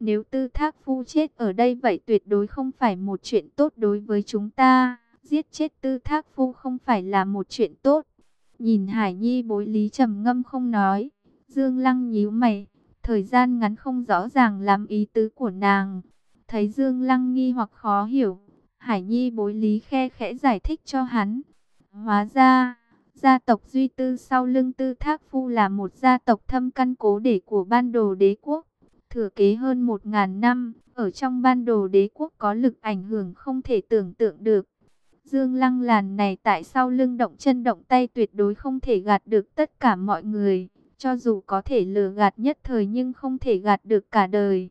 Nếu tư thác phu chết ở đây vậy tuyệt đối không phải một chuyện tốt đối với chúng ta. Giết chết tư thác phu không phải là một chuyện tốt. Nhìn Hải Nhi bối lý trầm ngâm không nói. Dương Lăng nhíu mày. Thời gian ngắn không rõ ràng làm ý tứ của nàng. Thấy Dương Lăng nghi hoặc khó hiểu. Hải Nhi bối lý khe khẽ giải thích cho hắn. Hóa ra, gia tộc Duy Tư sau lưng Tư Thác Phu là một gia tộc thâm căn cố để của ban đồ đế quốc. Thừa kế hơn một ngàn năm, ở trong ban đồ đế quốc có lực ảnh hưởng không thể tưởng tượng được. Dương Lăng làn này tại sau lưng động chân động tay tuyệt đối không thể gạt được tất cả mọi người. Cho dù có thể lừa gạt nhất thời nhưng không thể gạt được cả đời.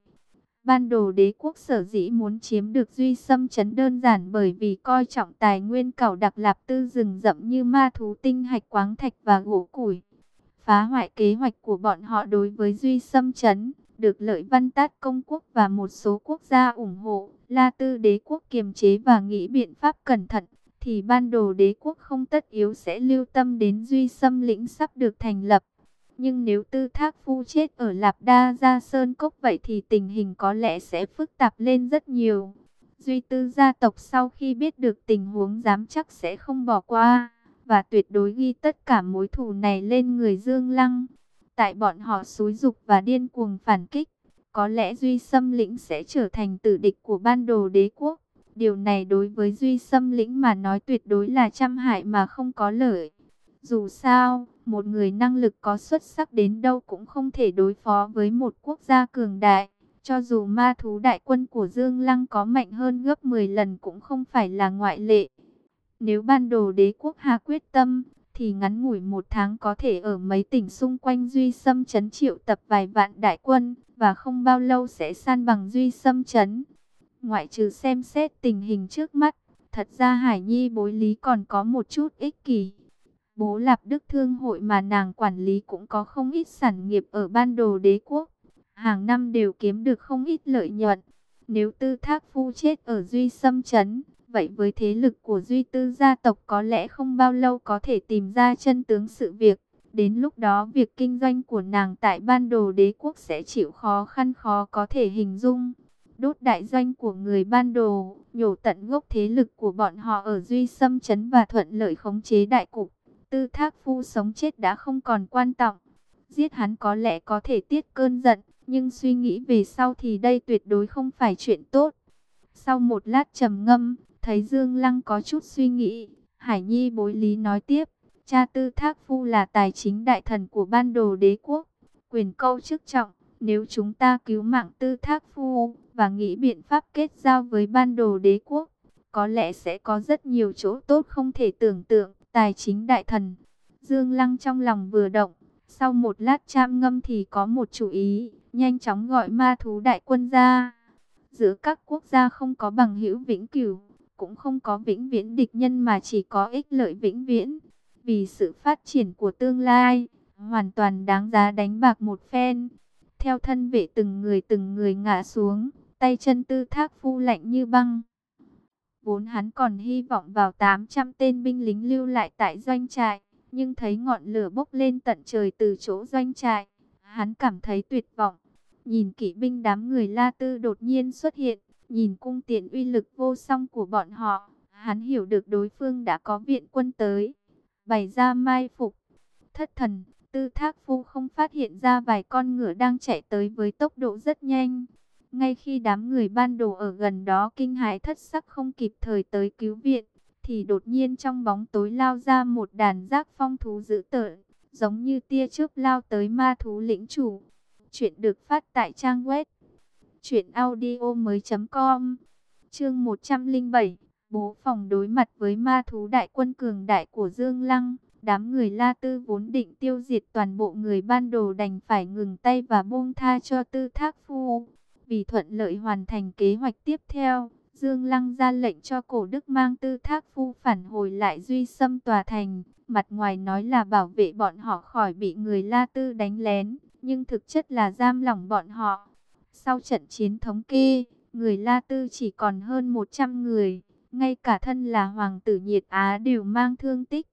Ban đồ đế quốc sở dĩ muốn chiếm được duy xâm chấn đơn giản bởi vì coi trọng tài nguyên cảo đặc lạp tư rừng rậm như ma thú tinh hạch quáng thạch và gỗ củi. Phá hoại kế hoạch của bọn họ đối với duy xâm chấn, được lợi văn tát công quốc và một số quốc gia ủng hộ, la tư đế quốc kiềm chế và nghĩ biện pháp cẩn thận, thì ban đồ đế quốc không tất yếu sẽ lưu tâm đến duy xâm lĩnh sắp được thành lập. Nhưng nếu tư thác phu chết ở Lạp Đa Gia Sơn Cốc vậy thì tình hình có lẽ sẽ phức tạp lên rất nhiều. Duy tư gia tộc sau khi biết được tình huống dám chắc sẽ không bỏ qua, và tuyệt đối ghi tất cả mối thù này lên người Dương Lăng. Tại bọn họ xúi dục và điên cuồng phản kích, có lẽ Duy Xâm Lĩnh sẽ trở thành tử địch của ban đồ đế quốc. Điều này đối với Duy Xâm Lĩnh mà nói tuyệt đối là trăm hại mà không có lợi. Dù sao, một người năng lực có xuất sắc đến đâu cũng không thể đối phó với một quốc gia cường đại. Cho dù ma thú đại quân của Dương Lăng có mạnh hơn gấp 10 lần cũng không phải là ngoại lệ. Nếu ban đồ đế quốc Hà quyết tâm, thì ngắn ngủi một tháng có thể ở mấy tỉnh xung quanh Duy Sâm Trấn triệu tập vài vạn đại quân, và không bao lâu sẽ san bằng Duy Sâm Trấn. Ngoại trừ xem xét tình hình trước mắt, thật ra Hải Nhi bối lý còn có một chút ích kỷ. Bố Lạp Đức Thương hội mà nàng quản lý cũng có không ít sản nghiệp ở ban đồ đế quốc. Hàng năm đều kiếm được không ít lợi nhuận. Nếu tư thác phu chết ở Duy Sâm Trấn, vậy với thế lực của Duy Tư gia tộc có lẽ không bao lâu có thể tìm ra chân tướng sự việc. Đến lúc đó việc kinh doanh của nàng tại ban đồ đế quốc sẽ chịu khó khăn khó có thể hình dung. Đốt đại doanh của người ban đồ, nhổ tận gốc thế lực của bọn họ ở Duy Sâm Trấn và thuận lợi khống chế đại cục. Tư thác phu sống chết đã không còn quan trọng. Giết hắn có lẽ có thể tiết cơn giận, nhưng suy nghĩ về sau thì đây tuyệt đối không phải chuyện tốt. Sau một lát trầm ngâm, thấy Dương Lăng có chút suy nghĩ, Hải Nhi bối lý nói tiếp, cha tư thác phu là tài chính đại thần của ban đồ đế quốc, quyền câu chức trọng, nếu chúng ta cứu mạng tư thác phu và nghĩ biện pháp kết giao với ban đồ đế quốc, có lẽ sẽ có rất nhiều chỗ tốt không thể tưởng tượng. Tài chính đại thần. Dương Lăng trong lòng vừa động. Sau một lát chạm ngâm thì có một chủ ý. Nhanh chóng gọi ma thú đại quân ra. Giữa các quốc gia không có bằng hữu vĩnh cửu. Cũng không có vĩnh viễn địch nhân mà chỉ có ích lợi vĩnh viễn. Vì sự phát triển của tương lai. Hoàn toàn đáng giá đánh bạc một phen. Theo thân vệ từng người từng người ngã xuống. Tay chân tư thác phu lạnh như băng. Vốn hắn còn hy vọng vào 800 tên binh lính lưu lại tại doanh trại, nhưng thấy ngọn lửa bốc lên tận trời từ chỗ doanh trại, hắn cảm thấy tuyệt vọng. Nhìn kỵ binh đám người La Tư đột nhiên xuất hiện, nhìn cung tiện uy lực vô song của bọn họ, hắn hiểu được đối phương đã có viện quân tới, bày ra mai phục. Thất thần, Tư Thác Phu không phát hiện ra vài con ngựa đang chạy tới với tốc độ rất nhanh. Ngay khi đám người ban đồ ở gần đó kinh hãi thất sắc không kịp thời tới cứu viện, thì đột nhiên trong bóng tối lao ra một đàn giác phong thú dữ tợn, giống như tia chớp lao tới ma thú lĩnh chủ. Chuyện được phát tại trang web truyệnaudiomoi.com. Chương 107, bố phòng đối mặt với ma thú đại quân cường đại của Dương Lăng. Đám người La Tư vốn định tiêu diệt toàn bộ người ban đồ đành phải ngừng tay và buông tha cho Tư Thác Phu. Vì thuận lợi hoàn thành kế hoạch tiếp theo, Dương Lăng ra lệnh cho cổ đức mang tư thác phu phản hồi lại duy xâm tòa thành. Mặt ngoài nói là bảo vệ bọn họ khỏi bị người La Tư đánh lén, nhưng thực chất là giam lỏng bọn họ. Sau trận chiến thống kê, người La Tư chỉ còn hơn 100 người, ngay cả thân là Hoàng tử Nhiệt Á đều mang thương tích.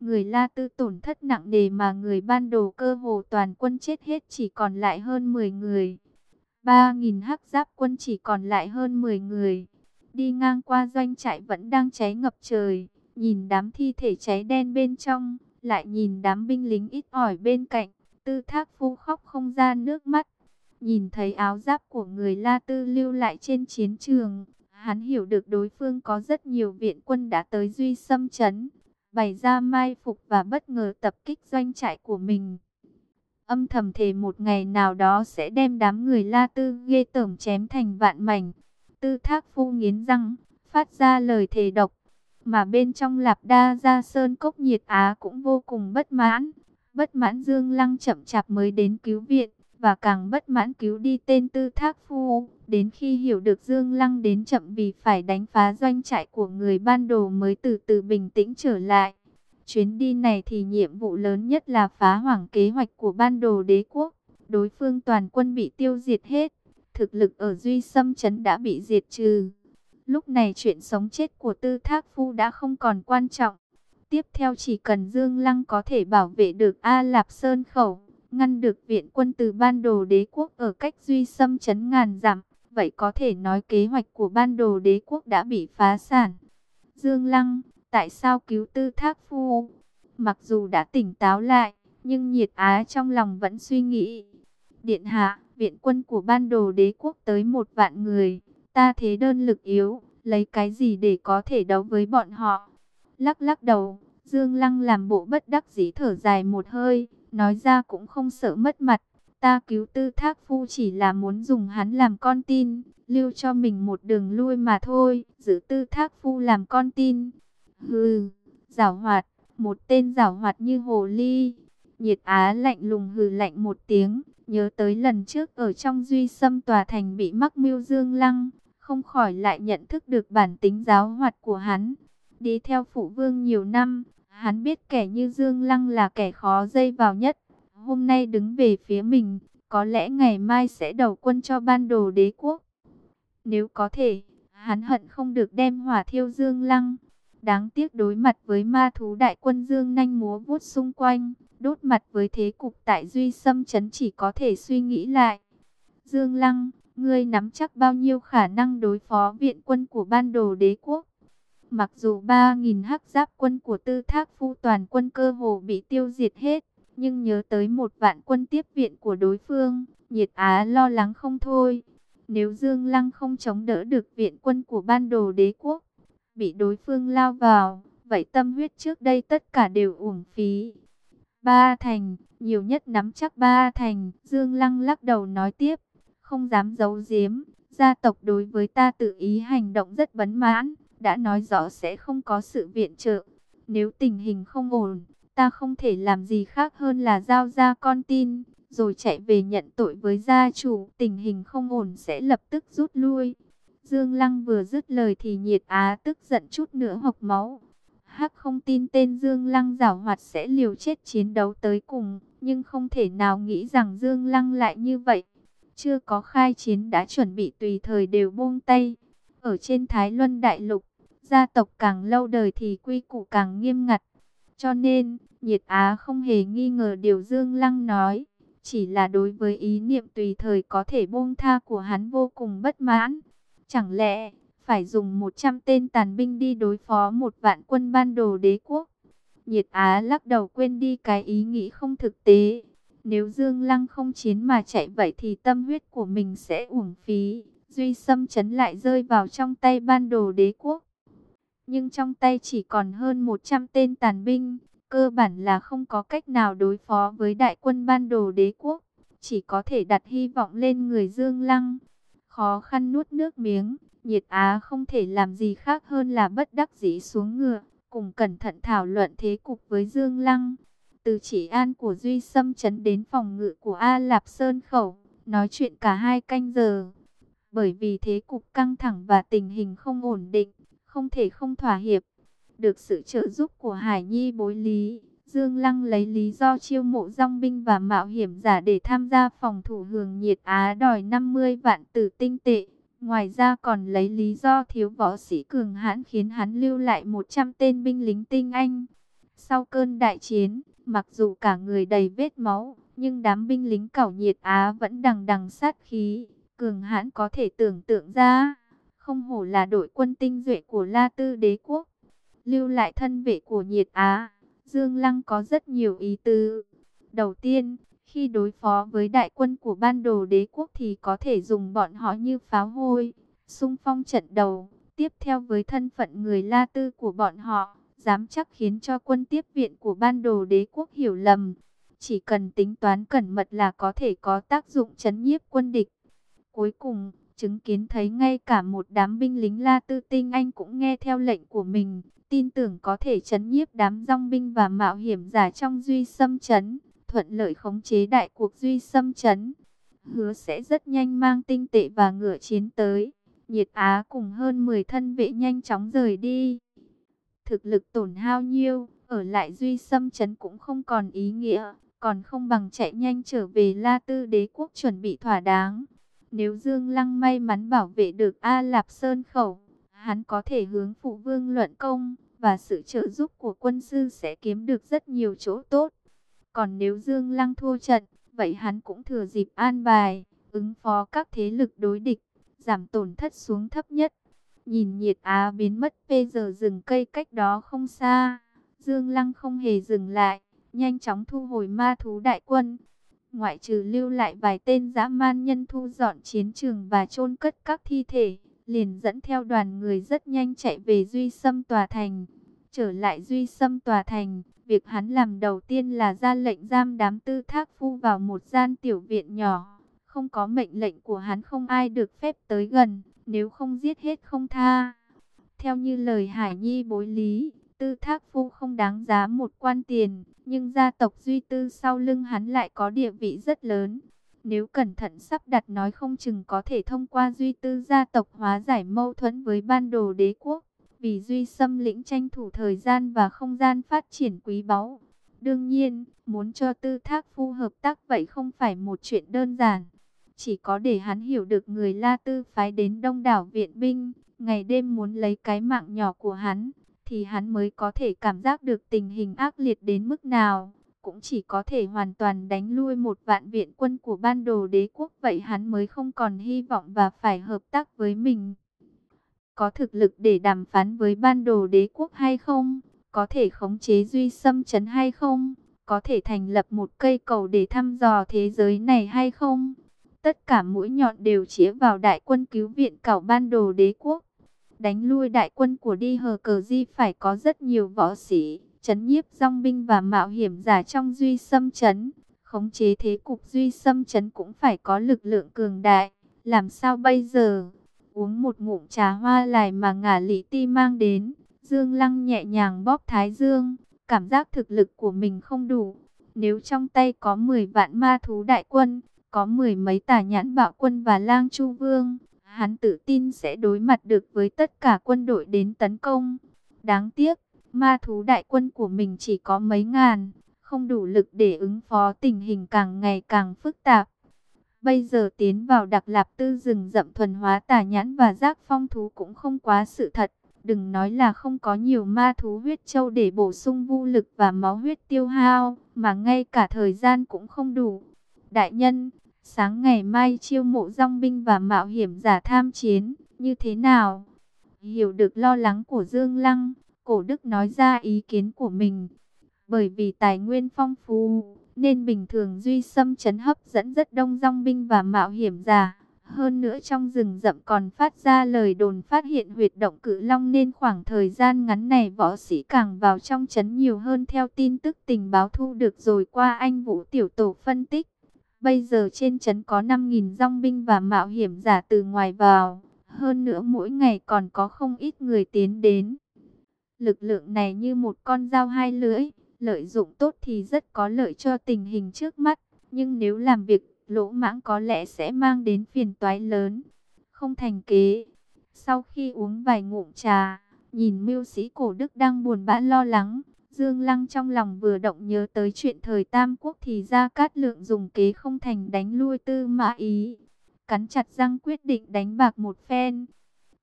Người La Tư tổn thất nặng nề mà người ban đồ cơ hồ toàn quân chết hết chỉ còn lại hơn 10 người. 3.000 hắc giáp quân chỉ còn lại hơn 10 người. Đi ngang qua doanh trại vẫn đang cháy ngập trời, nhìn đám thi thể cháy đen bên trong, lại nhìn đám binh lính ít ỏi bên cạnh, tư thác phu khóc không ra nước mắt. Nhìn thấy áo giáp của người La Tư lưu lại trên chiến trường, hắn hiểu được đối phương có rất nhiều viện quân đã tới Duy Xâm Chấn, bày ra mai phục và bất ngờ tập kích doanh trại của mình. Âm thầm thề một ngày nào đó sẽ đem đám người La Tư ghê tởm chém thành vạn mảnh. Tư thác phu nghiến răng, phát ra lời thề độc. Mà bên trong lạp đa gia sơn cốc nhiệt á cũng vô cùng bất mãn. Bất mãn Dương Lăng chậm chạp mới đến cứu viện, và càng bất mãn cứu đi tên tư thác phu. Đến khi hiểu được Dương Lăng đến chậm vì phải đánh phá doanh trại của người ban đồ mới từ từ bình tĩnh trở lại. Chuyến đi này thì nhiệm vụ lớn nhất là phá hoảng kế hoạch của ban đồ đế quốc. Đối phương toàn quân bị tiêu diệt hết. Thực lực ở Duy Sâm Trấn đã bị diệt trừ. Lúc này chuyện sống chết của Tư Thác Phu đã không còn quan trọng. Tiếp theo chỉ cần Dương Lăng có thể bảo vệ được A Lạp Sơn Khẩu, ngăn được viện quân từ ban đồ đế quốc ở cách Duy Sâm chấn ngàn dặm. Vậy có thể nói kế hoạch của ban đồ đế quốc đã bị phá sản. Dương Lăng, tại sao cứu tư thác phu? Mặc dù đã tỉnh táo lại, nhưng nhiệt á trong lòng vẫn suy nghĩ. Điện hạ, viện quân của ban đồ đế quốc tới một vạn người, ta thế đơn lực yếu, lấy cái gì để có thể đấu với bọn họ? Lắc lắc đầu, Dương Lăng làm bộ bất đắc dĩ thở dài một hơi, nói ra cũng không sợ mất mặt. Ta cứu tư thác phu chỉ là muốn dùng hắn làm con tin, lưu cho mình một đường lui mà thôi, giữ tư thác phu làm con tin. Hừ, giảo hoạt, một tên giảo hoạt như hồ ly. Nhiệt á lạnh lùng hừ lạnh một tiếng, nhớ tới lần trước ở trong duy xâm tòa thành bị mắc mưu dương lăng, không khỏi lại nhận thức được bản tính giáo hoạt của hắn. Đi theo phụ vương nhiều năm, hắn biết kẻ như dương lăng là kẻ khó dây vào nhất. Hôm nay đứng về phía mình, có lẽ ngày mai sẽ đầu quân cho ban đồ đế quốc. Nếu có thể, hắn hận không được đem hỏa thiêu dương lăng. Đáng tiếc đối mặt với ma thú đại quân dương nhanh múa vuốt xung quanh, đốt mặt với thế cục tại Duy Sâm Trấn chỉ có thể suy nghĩ lại. Dương Lăng, ngươi nắm chắc bao nhiêu khả năng đối phó viện quân của ban đồ đế quốc? Mặc dù 3.000 hắc giáp quân của tư thác phu toàn quân cơ hồ bị tiêu diệt hết, nhưng nhớ tới một vạn quân tiếp viện của đối phương, nhiệt á lo lắng không thôi. Nếu Dương Lăng không chống đỡ được viện quân của ban đồ đế quốc, bị đối phương lao vào, vậy tâm huyết trước đây tất cả đều uổng phí. Ba thành, nhiều nhất nắm chắc ba thành, Dương Lăng lắc đầu nói tiếp, không dám giấu giếm, gia tộc đối với ta tự ý hành động rất bấn mãn, đã nói rõ sẽ không có sự viện trợ. Nếu tình hình không ổn, ta không thể làm gì khác hơn là giao ra con tin, rồi chạy về nhận tội với gia chủ, tình hình không ổn sẽ lập tức rút lui. Dương Lăng vừa dứt lời thì nhiệt á tức giận chút nữa hộc máu. Hắc không tin tên Dương Lăng giảo hoạt sẽ liều chết chiến đấu tới cùng, nhưng không thể nào nghĩ rằng Dương Lăng lại như vậy. Chưa có khai chiến đã chuẩn bị tùy thời đều buông tay. Ở trên Thái Luân Đại Lục, gia tộc càng lâu đời thì quy củ càng nghiêm ngặt. Cho nên, Nhiệt Á không hề nghi ngờ điều Dương Lăng nói, chỉ là đối với ý niệm tùy thời có thể buông tha của hắn vô cùng bất mãn. Chẳng lẽ, phải dùng 100 tên tàn binh đi đối phó một vạn quân ban đồ đế quốc? Nhiệt Á lắc đầu quên đi cái ý nghĩ không thực tế. Nếu Dương Lăng không chiến mà chạy vậy thì tâm huyết của mình sẽ uổng phí. Duy xâm chấn lại rơi vào trong tay ban đồ đế quốc. Nhưng trong tay chỉ còn hơn 100 tên tàn binh. Cơ bản là không có cách nào đối phó với đại quân ban đồ đế quốc. Chỉ có thể đặt hy vọng lên người Dương Lăng khó khăn nuốt nước miếng, nhiệt á không thể làm gì khác hơn là bất đắc dĩ xuống ngựa, cùng cẩn thận thảo luận thế cục với Dương Lăng. Từ chỉ an của Duy Sâm chấn đến phòng ngự của A Lạp Sơn Khẩu, nói chuyện cả hai canh giờ. Bởi vì thế cục căng thẳng và tình hình không ổn định, không thể không thỏa hiệp. Được sự trợ giúp của Hải Nhi bối lý, Dương Lăng lấy lý do chiêu mộ dòng binh và mạo hiểm giả để tham gia phòng thủ hường nhiệt Á đòi 50 vạn tử tinh tệ. Ngoài ra còn lấy lý do thiếu võ sĩ cường hãn khiến hắn lưu lại 100 tên binh lính tinh anh. Sau cơn đại chiến, mặc dù cả người đầy vết máu, nhưng đám binh lính cảo nhiệt Á vẫn đằng đằng sát khí, cường hãn có thể tưởng tượng ra. Không hổ là đội quân tinh duệ của La Tư đế quốc. Lưu lại thân vệ của nhiệt Á, Dương Lăng có rất nhiều ý tứ. Đầu tiên, khi đối phó với đại quân của ban đồ đế quốc thì có thể dùng bọn họ như pháo hôi, xung phong trận đầu. Tiếp theo với thân phận người La Tư của bọn họ, dám chắc khiến cho quân tiếp viện của ban đồ đế quốc hiểu lầm. Chỉ cần tính toán cẩn mật là có thể có tác dụng chấn nhiếp quân địch. Cuối cùng, chứng kiến thấy ngay cả một đám binh lính La Tư tinh anh cũng nghe theo lệnh của mình, tin tưởng có thể chấn nhiếp đám rong binh và mạo hiểm giả trong duy xâm chấn, thuận lợi khống chế đại cuộc duy xâm chấn. Hứa sẽ rất nhanh mang tinh tệ và ngựa chiến tới. Nhiệt Á cùng hơn 10 thân vệ nhanh chóng rời đi. Thực lực tổn hao nhiêu, ở lại duy xâm chấn cũng không còn ý nghĩa, còn không bằng chạy nhanh trở về La Tư đế quốc chuẩn bị thỏa đáng. Nếu Dương Lăng may mắn bảo vệ được A Lạp Sơn Khẩu, hắn có thể hướng phụ vương luận công, và sự trợ giúp của quân sư sẽ kiếm được rất nhiều chỗ tốt. Còn nếu Dương Lăng thua trận, vậy hắn cũng thừa dịp an bài, ứng phó các thế lực đối địch, giảm tổn thất xuống thấp nhất. Nhìn nhiệt á biến mất bây giờ rừng cây cách đó không xa, Dương Lăng không hề dừng lại, nhanh chóng thu hồi ma thú đại quân. Ngoại trừ lưu lại vài tên dã man nhân thu dọn chiến trường và chôn cất các thi thể, liền dẫn theo đoàn người rất nhanh chạy về Duy Sâm Tòa Thành. Trở lại Duy Sâm Tòa Thành, việc hắn làm đầu tiên là ra lệnh giam đám tư thác phu vào một gian tiểu viện nhỏ. Không có mệnh lệnh của hắn không ai được phép tới gần, nếu không giết hết không tha. Theo như lời Hải Nhi bối lý, tư thác phu không đáng giá một quan tiền, nhưng gia tộc Duy Tư sau lưng hắn lại có địa vị rất lớn. Nếu cẩn thận sắp đặt nói không chừng có thể thông qua Duy Tư gia tộc hóa giải mâu thuẫn với ban đồ đế quốc. Vì Duy xâm lĩnh tranh thủ thời gian và không gian phát triển quý báu. Đương nhiên, muốn cho tư thác phu hợp tác vậy không phải một chuyện đơn giản. Chỉ có để hắn hiểu được người La Tư phái đến đông đảo viện binh, ngày đêm muốn lấy cái mạng nhỏ của hắn, thì hắn mới có thể cảm giác được tình hình ác liệt đến mức nào. Cũng chỉ có thể hoàn toàn đánh lui một vạn viện quân của ban đồ đế quốc, vậy hắn mới không còn hy vọng và phải hợp tác với mình. Có thực lực để đàm phán với ban đồ đế quốc hay không? Có thể khống chế duy xâm chấn hay không? Có thể thành lập một cây cầu để thăm dò thế giới này hay không? Tất cả mũi nhọn đều chĩa vào đại quân cứu viện cảo ban đồ đế quốc. Đánh lui đại quân của đi hờ cờ di phải có rất nhiều võ sĩ, chấn nhiếp dòng binh và mạo hiểm giả trong duy xâm chấn. Khống chế thế cục duy xâm chấn cũng phải có lực lượng cường đại. Làm sao bây giờ? Uống một ngụm trà hoa lại mà ngả lý ti mang đến. Dương Lăng nhẹ nhàng bóp thái dương. Cảm giác thực lực của mình không đủ. Nếu trong tay có 10 vạn ma thú đại quân, có mười mấy tà nhãn bạo quân và lang chu vương, hắn tự tin sẽ đối mặt được với tất cả quân đội đến tấn công. Đáng tiếc, ma thú đại quân của mình chỉ có mấy ngàn, không đủ lực để ứng phó tình hình càng ngày càng phức tạp. Bây giờ tiến vào đặc lạp tư rừng rậm thuần hóa tà nhãn và giác phong thú cũng không quá sự thật. Đừng nói là không có nhiều ma thú huyết châu để bổ sung vô lực và máu huyết tiêu hao, mà ngay cả thời gian cũng không đủ. Đại nhân, sáng ngày mai chiêu mộ dòng binh và mạo hiểm giả tham chiến, như thế nào? Hiểu được lo lắng của Dương Lăng, cổ đức nói ra ý kiến của mình. Bởi vì tài nguyên phong phú, nên bình thường duy xâm chấn hấp dẫn rất đông dòng binh và mạo hiểm giả. Hơn nữa trong rừng rậm còn phát ra lời đồn phát hiện huyệt động cự long nên khoảng thời gian ngắn này võ sĩ càng vào trong chấn nhiều hơn theo tin tức tình báo thu được rồi qua anh Vũ Tiểu Tổ phân tích. Bây giờ trên chấn có 5.000 dòng binh và mạo hiểm giả từ ngoài vào. Hơn nữa mỗi ngày còn có không ít người tiến đến. Lực lượng này như một con dao hai lưỡi, lợi dụng tốt thì rất có lợi cho tình hình trước mắt. Nhưng nếu làm việc lỗ mãng có lẽ sẽ mang đến phiền toái lớn. Không thành kế. Sau khi uống vài ngụm trà, nhìn mưu sĩ cổ đức đang buồn bã lo lắng, Dương Lăng trong lòng vừa động nhớ tới chuyện thời Tam Quốc thì ra Cát Lượng dùng kế không thành đánh lui tư mã ý. Cắn chặt răng quyết định đánh bạc một phen.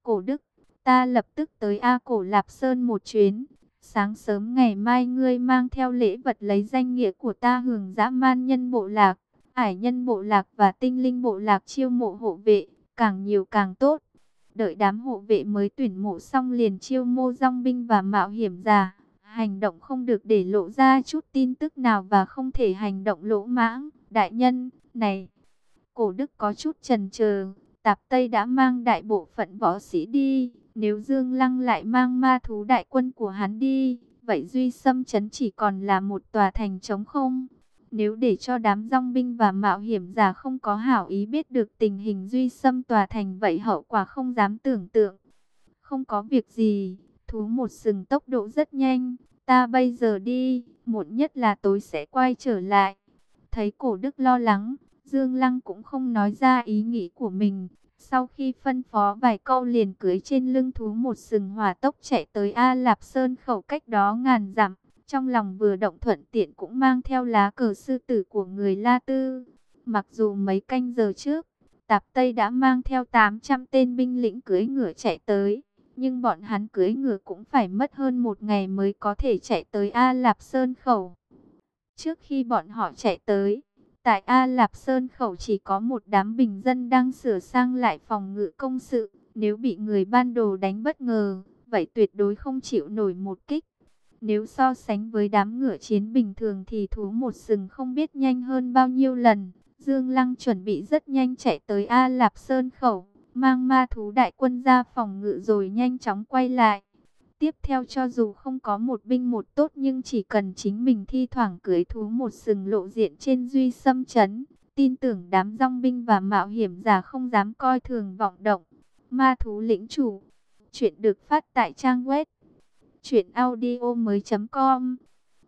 Cổ Đức, ta lập tức tới A Cổ Lạp Sơn một chuyến. Sáng sớm ngày mai ngươi mang theo lễ vật lấy danh nghĩa của ta hưởng dã man nhân bộ lạc. ải nhân bộ lạc và tinh linh bộ lạc chiêu mộ hộ vệ, càng nhiều càng tốt. Đợi đám hộ vệ mới tuyển mộ xong liền chiêu mô dòng binh và mạo hiểm giả. Hành động không được để lộ ra chút tin tức nào và không thể hành động lỗ mãng. Đại nhân, này, cổ đức có chút trần chờ Tạp Tây đã mang đại bộ phận võ sĩ đi. Nếu Dương Lăng lại mang ma thú đại quân của hắn đi, vậy Duy Sâm Trấn chỉ còn là một tòa thành trống không. Nếu để cho đám rong binh và mạo hiểm giả không có hảo ý biết được tình hình Duy Sâm tòa thành vậy hậu quả không dám tưởng tượng. Không có việc gì, thú một sừng tốc độ rất nhanh, ta bây giờ đi, muộn nhất là tối sẽ quay trở lại. Thấy cổ đức lo lắng, Dương Lăng cũng không nói ra ý nghĩ của mình. Sau khi phân phó vài câu liền cưới trên lưng thú một sừng hỏa tốc chạy tới A Lạp Sơn khẩu cách đó ngàn dặm. Trong lòng vừa động thuận tiện cũng mang theo lá cờ sư tử của người La Tư. Mặc dù mấy canh giờ trước, Tạp Tây đã mang theo 800 tên binh lĩnh cưới ngựa chạy tới. Nhưng bọn hắn cưới ngựa cũng phải mất hơn một ngày mới có thể chạy tới A Lạp Sơn khẩu. Trước khi bọn họ chạy tới, Tại A Lạp Sơn khẩu chỉ có một đám bình dân đang sửa sang lại phòng ngự công sự. Nếu bị người ban đồ đánh bất ngờ, vậy tuyệt đối không chịu nổi một kích. Nếu so sánh với đám ngựa chiến bình thường thì thú một sừng không biết nhanh hơn bao nhiêu lần. Dương Lăng chuẩn bị rất nhanh chạy tới A Lạp Sơn khẩu, mang ma thú đại quân ra phòng ngự rồi nhanh chóng quay lại. Tiếp theo cho dù không có một binh một tốt nhưng chỉ cần chính mình thi thoảng cưới thú một sừng lộ diện trên duy xâm chấn, tin tưởng đám rong binh và mạo hiểm giả không dám coi thường vọng động. Ma thú lĩnh chủ, chuyện được phát tại trang web truyệnaudiomoi.com.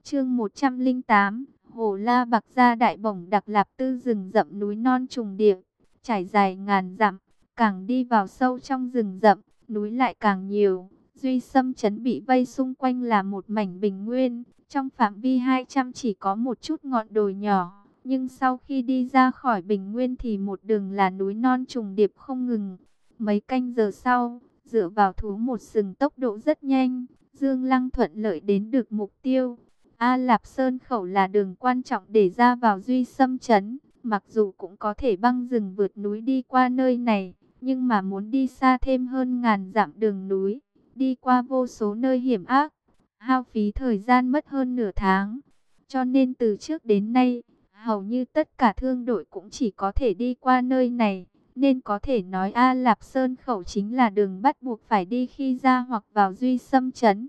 Chương 108, Hồ La Bạc Gia đại bổng đặc lạp tư rừng rậm núi non trùng điệp, trải dài ngàn dặm, càng đi vào sâu trong rừng rậm, núi lại càng nhiều Duy Sâm trấn bị vây xung quanh là một mảnh bình nguyên, trong phạm vi 200 chỉ có một chút ngọn đồi nhỏ, nhưng sau khi đi ra khỏi bình nguyên thì một đường là núi non trùng điệp không ngừng. Mấy canh giờ sau, dựa vào thú một sừng tốc độ rất nhanh, Dương Lăng thuận lợi đến được mục tiêu. A Lạp Sơn khẩu là đường quan trọng để ra vào Duy Sâm trấn, mặc dù cũng có thể băng rừng vượt núi đi qua nơi này, nhưng mà muốn đi xa thêm hơn ngàn dặm đường núi đi qua vô số nơi hiểm ác, hao phí thời gian mất hơn nửa tháng. Cho nên từ trước đến nay, hầu như tất cả thương đội cũng chỉ có thể đi qua nơi này, nên có thể nói A Lạp Sơn khẩu chính là đường bắt buộc phải đi khi ra hoặc vào duy xâm chấn.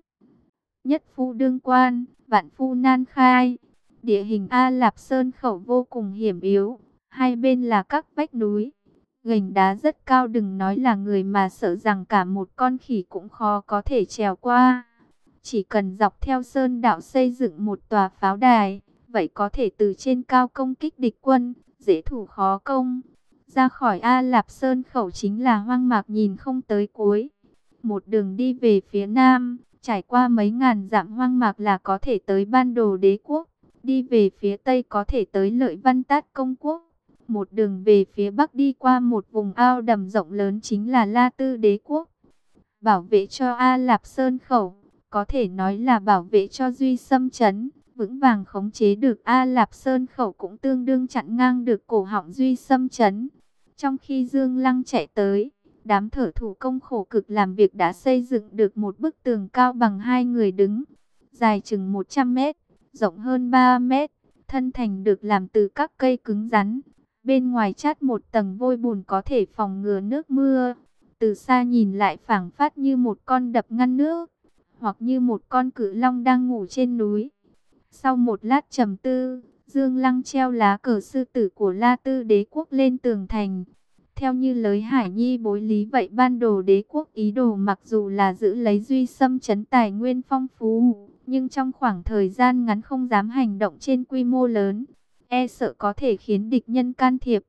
Nhất phu đương quan, vạn phu nan khai, địa hình A Lạp Sơn khẩu vô cùng hiểm yếu, hai bên là các vách núi Gành đá rất cao đừng nói là người mà sợ rằng cả một con khỉ cũng khó có thể trèo qua. Chỉ cần dọc theo sơn đạo xây dựng một tòa pháo đài, vậy có thể từ trên cao công kích địch quân, dễ thủ khó công. Ra khỏi A Lạp Sơn khẩu chính là hoang mạc nhìn không tới cuối. Một đường đi về phía nam, trải qua mấy ngàn dặm hoang mạc là có thể tới ban đồ đế quốc. Đi về phía tây có thể tới lợi văn tát công quốc một đường về phía bắc đi qua một vùng ao đầm rộng lớn chính là La Tư Đế Quốc. Bảo vệ cho A Lạp Sơn Khẩu, có thể nói là bảo vệ cho Duy Sâm Trấn, vững vàng khống chế được A Lạp Sơn Khẩu cũng tương đương chặn ngang được cổ họng Duy Sâm Trấn. Trong khi Dương Lăng chạy tới, đám thở thủ công khổ cực làm việc đã xây dựng được một bức tường cao bằng hai người đứng, dài chừng 100 mét, rộng hơn 3 mét, thân thành được làm từ các cây cứng rắn, Bên ngoài chát một tầng vôi bùn có thể phòng ngừa nước mưa. Từ xa nhìn lại phảng phát như một con đập ngăn nước, hoặc như một con cự long đang ngủ trên núi. Sau một lát trầm tư, Dương Lăng treo lá cờ sư tử của La Tư đế quốc lên tường thành. Theo như lời Hải Nhi bối lý vậy ban đồ đế quốc ý đồ mặc dù là giữ lấy duy xâm chấn tài nguyên phong phú, nhưng trong khoảng thời gian ngắn không dám hành động trên quy mô lớn e sợ có thể khiến địch nhân can thiệp.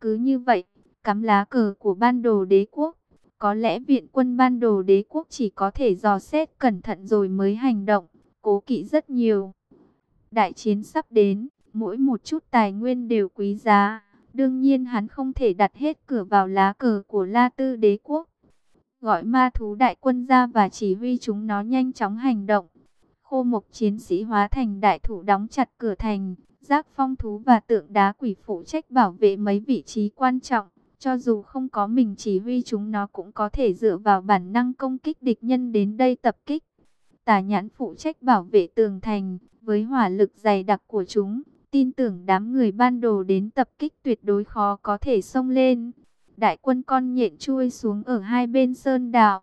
Cứ như vậy, cắm lá cờ của ban đồ đế quốc, có lẽ viện quân ban đồ đế quốc chỉ có thể dò xét cẩn thận rồi mới hành động, cố kỵ rất nhiều. Đại chiến sắp đến, mỗi một chút tài nguyên đều quý giá, đương nhiên hắn không thể đặt hết cửa vào lá cờ của La Tư đế quốc. Gọi ma thú đại quân ra và chỉ huy chúng nó nhanh chóng hành động. Khô mộc chiến sĩ hóa thành đại thủ đóng chặt cửa thành, giác phong thú và tượng đá quỷ phụ trách bảo vệ mấy vị trí quan trọng. Cho dù không có mình chỉ huy chúng nó cũng có thể dựa vào bản năng công kích địch nhân đến đây tập kích. Tả nhãn phụ trách bảo vệ tường thành, với hỏa lực dày đặc của chúng, tin tưởng đám người ban đồ đến tập kích tuyệt đối khó có thể xông lên. Đại quân con nhện chui xuống ở hai bên sơn đạo,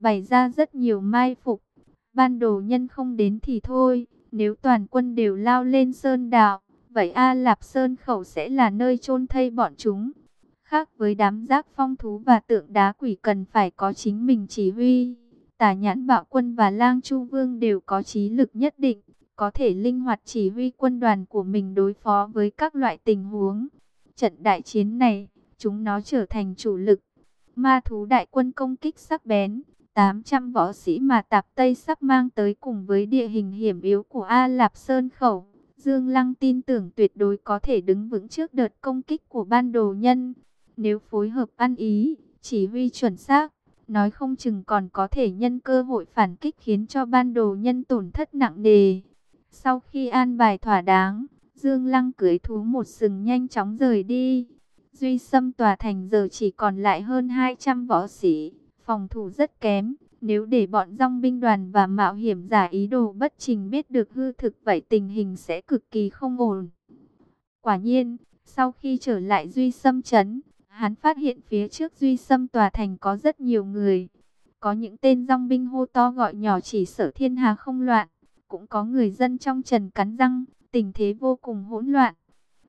bày ra rất nhiều mai phục. Ban đồ nhân không đến thì thôi, nếu toàn quân đều lao lên sơn đạo, vậy A Lạp Sơn khẩu sẽ là nơi chôn thây bọn chúng. Khác với đám giác phong thú và tượng đá quỷ cần phải có chính mình chỉ huy. Tả nhãn bạo quân và lang chu vương đều có trí lực nhất định, có thể linh hoạt chỉ huy quân đoàn của mình đối phó với các loại tình huống. Trận đại chiến này, chúng nó trở thành chủ lực. Ma thú đại quân công kích sắc bén, 800 võ sĩ mà tạp Tây sắp mang tới cùng với địa hình hiểm yếu của A Lạp Sơn Khẩu. Dương Lăng tin tưởng tuyệt đối có thể đứng vững trước đợt công kích của ban đồ nhân. Nếu phối hợp ăn ý, chỉ huy chuẩn xác, nói không chừng còn có thể nhân cơ hội phản kích khiến cho ban đồ nhân tổn thất nặng nề. Sau khi an bài thỏa đáng, Dương Lăng cưới thú một sừng nhanh chóng rời đi. Duy Xâm tòa thành giờ chỉ còn lại hơn 200 võ sĩ, phòng thủ rất kém. Nếu để bọn dòng binh đoàn và mạo hiểm giả ý đồ bất trình biết được hư thực vậy tình hình sẽ cực kỳ không ổn. Quả nhiên, sau khi trở lại Duy Sâm Trấn, hắn phát hiện phía trước Duy Sâm tòa thành có rất nhiều người. Có những tên dòng binh hô to gọi nhỏ chỉ sở thiên hà không loạn. Cũng có người dân trong trần cắn răng, tình thế vô cùng hỗn loạn.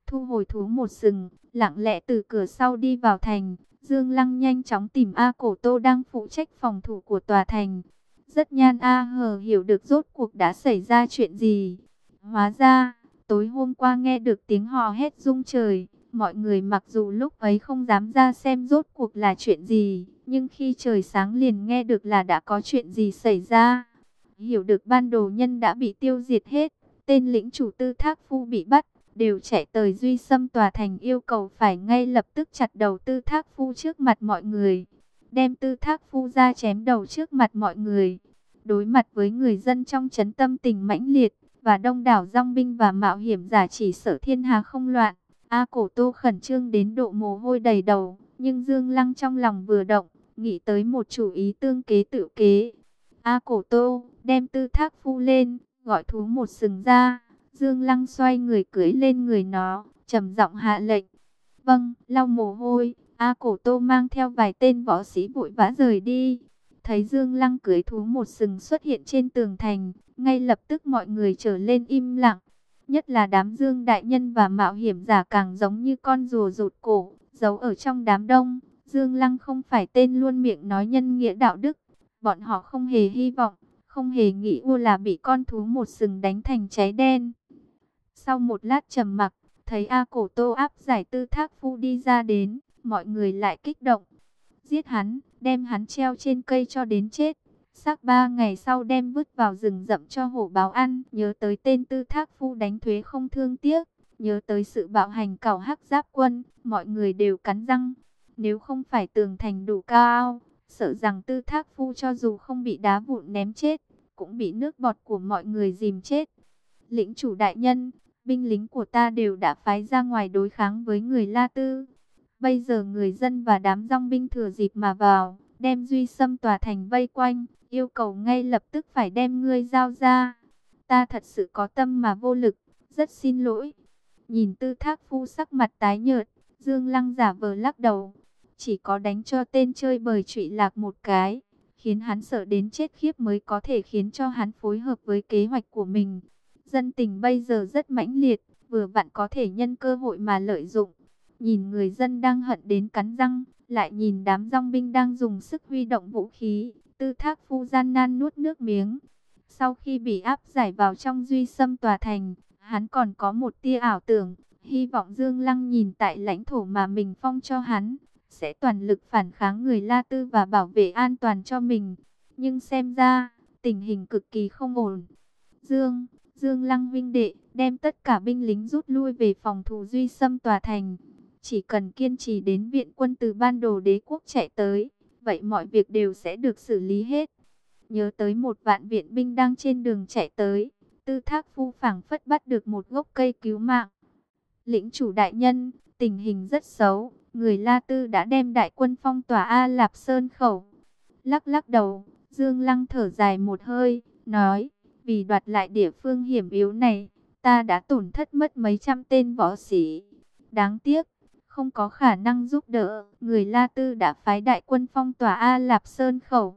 Thu hồi thú một sừng, lặng lẽ từ cửa sau đi vào thành. Dương Lăng nhanh chóng tìm A Cổ Tô đang phụ trách phòng thủ của tòa thành. Rất nhan A hờ hiểu được rốt cuộc đã xảy ra chuyện gì. Hóa ra, tối hôm qua nghe được tiếng hò hét rung trời. Mọi người mặc dù lúc ấy không dám ra xem rốt cuộc là chuyện gì, nhưng khi trời sáng liền nghe được là đã có chuyện gì xảy ra. Hiểu được ban đồ nhân đã bị tiêu diệt hết, tên lĩnh chủ tư thác phu bị bắt, đều chạy tới Duy Sâm tòa thành yêu cầu phải ngay lập tức chặt đầu tư thác phu trước mặt mọi người. Đem tư thác phu ra chém đầu trước mặt mọi người. Đối mặt với người dân trong chấn tâm tình mãnh liệt, và đông đảo rong binh và mạo hiểm giả chỉ sở thiên hà không loạn. A cổ tô khẩn trương đến độ mồ hôi đầy đầu, nhưng Dương Lăng trong lòng vừa động, nghĩ tới một chủ ý tương kế tự kế. A cổ tô, đem tư thác phu lên, gọi thú một sừng ra. Dương Lăng xoay người cưới lên người nó, trầm giọng hạ lệnh. Vâng, lau mồ hôi, A cổ tô mang theo vài tên võ sĩ vội vã rời đi. Thấy Dương Lăng cưới thú một sừng xuất hiện trên tường thành, ngay lập tức mọi người trở lên im lặng. Nhất là đám Dương đại nhân và mạo hiểm giả càng giống như con rùa rụt cổ, giấu ở trong đám đông. Dương Lăng không phải tên luôn miệng nói nhân nghĩa đạo đức, bọn họ không hề hy vọng không hề nghĩ u là bị con thú một sừng đánh thành cháy đen. Sau một lát trầm mặc, thấy A Cổ Tô áp giải tư thác phu đi ra đến, mọi người lại kích động. Giết hắn, đem hắn treo trên cây cho đến chết. Xác ba ngày sau đem vứt vào rừng rậm cho hổ báo ăn. Nhớ tới tên tư thác phu đánh thuế không thương tiếc. Nhớ tới sự bạo hành cảo hắc giáp quân, mọi người đều cắn răng. Nếu không phải tường thành đủ cao, sợ rằng tư thác phu cho dù không bị đá vụn ném chết, cũng bị nước bọt của mọi người dìm chết. Lĩnh chủ đại nhân, binh lính của ta đều đã phái ra ngoài đối kháng với người La Tư. Bây giờ người dân và đám rong binh thừa dịp mà vào, đem duy xâm tòa thành vây quanh, yêu cầu ngay lập tức phải đem ngươi giao ra. Ta thật sự có tâm mà vô lực, rất xin lỗi. Nhìn tư thác phu sắc mặt tái nhợt, Dương Lăng giả vờ lắc đầu, chỉ có đánh cho tên chơi bời trụy lạc một cái, khiến hắn sợ đến chết khiếp mới có thể khiến cho hắn phối hợp với kế hoạch của mình. Dân tình bây giờ rất mãnh liệt, vừa vặn có thể nhân cơ hội mà lợi dụng. Nhìn người dân đang hận đến cắn răng, lại nhìn đám rong binh đang dùng sức huy động vũ khí, tư thác phu gian nan nuốt nước miếng. Sau khi bị áp giải vào trong duy xâm tòa thành, hắn còn có một tia ảo tưởng, hy vọng Dương Lăng nhìn tại lãnh thổ mà mình phong cho hắn, sẽ toàn lực phản kháng người La Tư và bảo vệ an toàn cho mình. Nhưng xem ra, tình hình cực kỳ không ổn. Dương, Dương Lăng vinh đệ, đem tất cả binh lính rút lui về phòng thủ duy xâm tòa thành. Chỉ cần kiên trì đến viện quân từ ban đồ đế quốc chạy tới, vậy mọi việc đều sẽ được xử lý hết. nhớ tới một vạn viện binh đang trên đường chạy tới. Tư thác phu phảng phất bắt được một gốc cây cứu mạng. Lĩnh chủ đại nhân, tình hình rất xấu, người La Tư đã đem đại quân phong tỏa A Lạp Sơn khẩu. Lắc lắc đầu, Dương Lăng thở dài một hơi, nói, vì đoạt lại địa phương hiểm yếu này, ta đã tổn thất mất mấy trăm tên võ sĩ. Đáng tiếc, không có khả năng giúp đỡ, người La Tư đã phái đại quân phong tỏa A Lạp Sơn khẩu.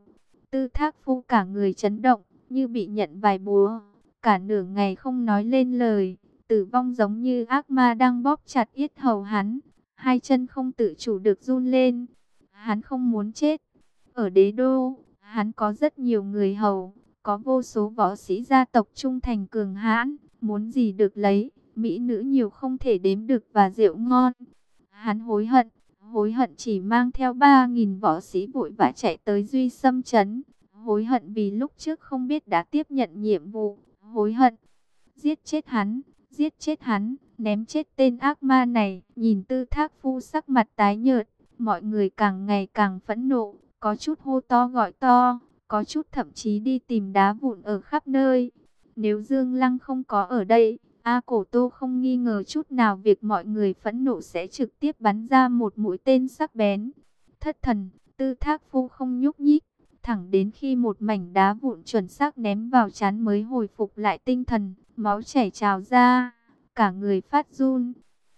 Tư thác phu cả người chấn động, như bị nhận vài búa, cả nửa ngày không nói lên lời, tử vong giống như ác ma đang bóp chặt yết hầu hắn, hai chân không tự chủ được run lên. Hắn không muốn chết. Ở đế đô, hắn có rất nhiều người hầu, có vô số võ sĩ gia tộc trung thành cường hãn, muốn gì được lấy, mỹ nữ nhiều không thể đếm được và rượu ngon. Hắn hối hận, hối hận chỉ mang theo 3.000 võ sĩ vội vã chạy tới Duy Sâm Trấn. Hối hận vì lúc trước không biết đã tiếp nhận nhiệm vụ, hối hận, giết chết hắn, giết chết hắn, ném chết tên ác ma này. Nhìn tư thác phu sắc mặt tái nhợt, mọi người càng ngày càng phẫn nộ, có chút hô to gọi to, có chút thậm chí đi tìm đá vụn ở khắp nơi. Nếu Dương Lăng không có ở đây, A Cổ Tô không nghi ngờ chút nào việc mọi người phẫn nộ sẽ trực tiếp bắn ra một mũi tên sắc bén. Thất thần, tư thác phu không nhúc nhích, thẳng đến khi một mảnh đá vụn chuẩn xác ném vào chán mới hồi phục lại tinh thần, máu chảy trào ra, cả người phát run.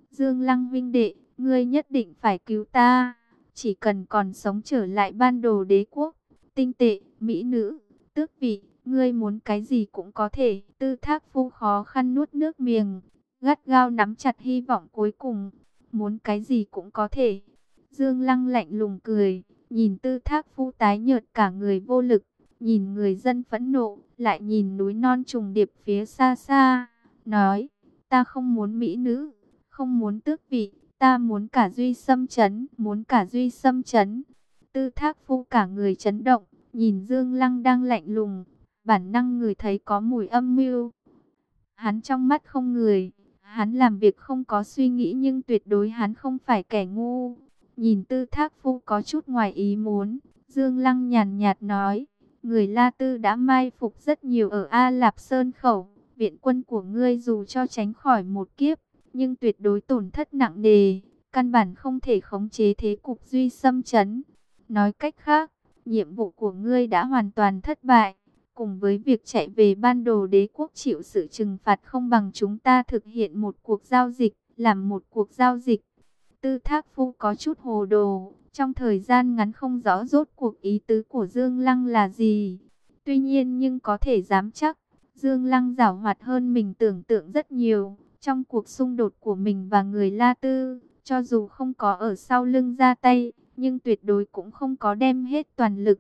Dương Lăng vinh đệ, ngươi nhất định phải cứu ta, chỉ cần còn sống trở lại ban đồ đế quốc, tinh tệ, mỹ nữ, tước vị, ngươi muốn cái gì cũng có thể. Tư thác phu khó khăn nuốt nước miệng, gắt gao nắm chặt hy vọng cuối cùng, muốn cái gì cũng có thể. Dương Lăng lạnh lùng cười, nhìn tư thác phu tái nhợt cả người vô lực, nhìn người dân phẫn nộ, lại nhìn núi non trùng điệp phía xa xa, nói, ta không muốn mỹ nữ, không muốn tước vị, ta muốn cả duy xâm chấn, muốn cả duy xâm chấn. Tư thác phu cả người chấn động, nhìn Dương Lăng đang lạnh lùng, bản năng người thấy có mùi âm mưu. Hắn trong mắt không người, hắn làm việc không có suy nghĩ nhưng tuyệt đối hắn không phải kẻ ngu. Nhìn tư thác phu có chút ngoài ý muốn, Dương Lăng nhàn nhạt nói, người La Tư đã mai phục rất nhiều ở A Lạp Sơn Khẩu, viện quân của ngươi dù cho tránh khỏi một kiếp, nhưng tuyệt đối tổn thất nặng nề, căn bản không thể khống chế thế cục duy xâm chấn. Nói cách khác, nhiệm vụ của ngươi đã hoàn toàn thất bại. Cùng với việc chạy về ban đồ đế quốc chịu sự trừng phạt không bằng chúng ta thực hiện một cuộc giao dịch, làm một cuộc giao dịch. Tư thác phu có chút hồ đồ, trong thời gian ngắn không rõ rốt cuộc ý tứ của Dương Lăng là gì. Tuy nhiên nhưng có thể dám chắc, Dương Lăng giảo hoạt hơn mình tưởng tượng rất nhiều. Trong cuộc xung đột của mình và người La Tư, cho dù không có ở sau lưng ra tay, nhưng tuyệt đối cũng không có đem hết toàn lực.